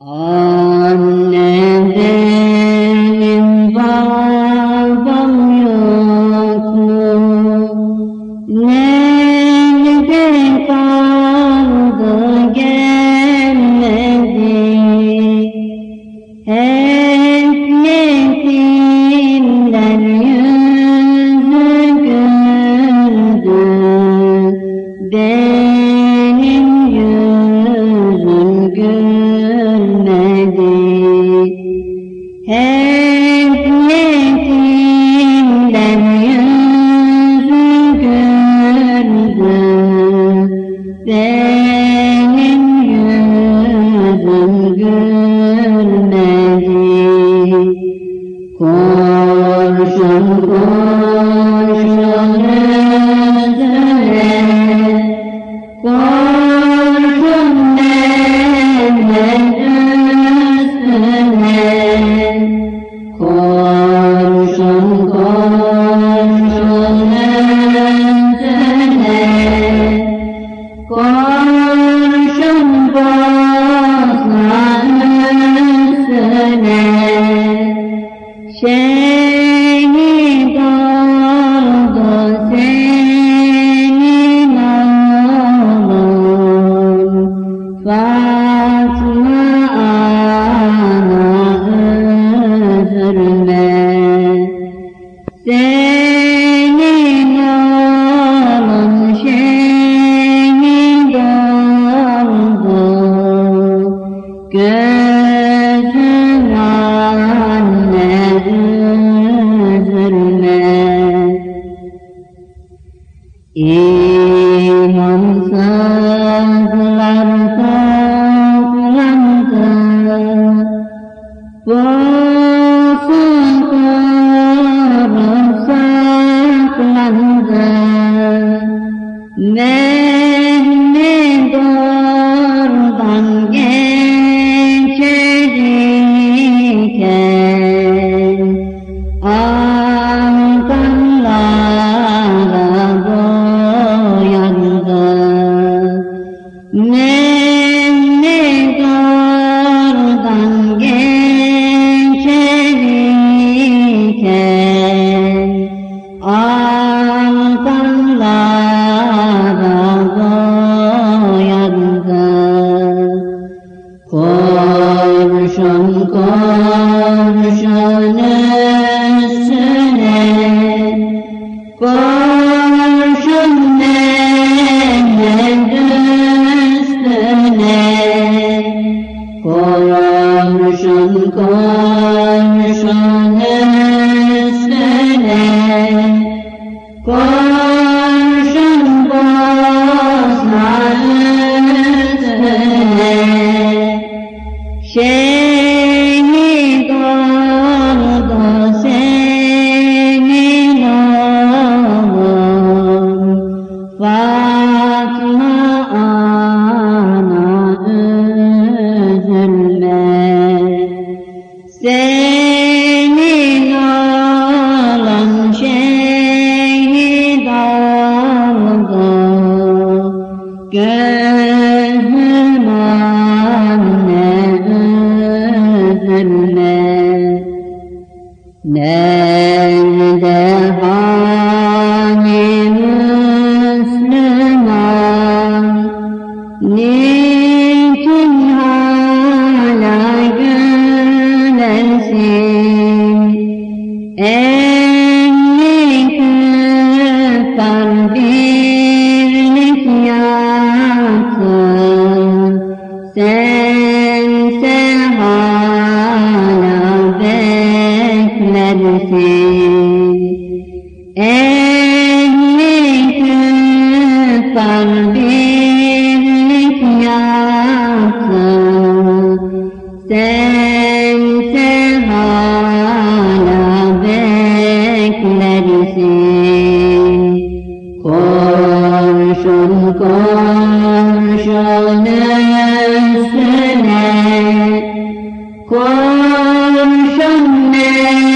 Oh. and planting. Imam Sazlanta Lanta Vasanta Ramsa Lanta Nel Fatma كهمعنا أهلنا نادى edersin. Ehli küffar birlik yaptın. Sense hala beklersin. Koşun koşun üstüne. Koşun üstüne.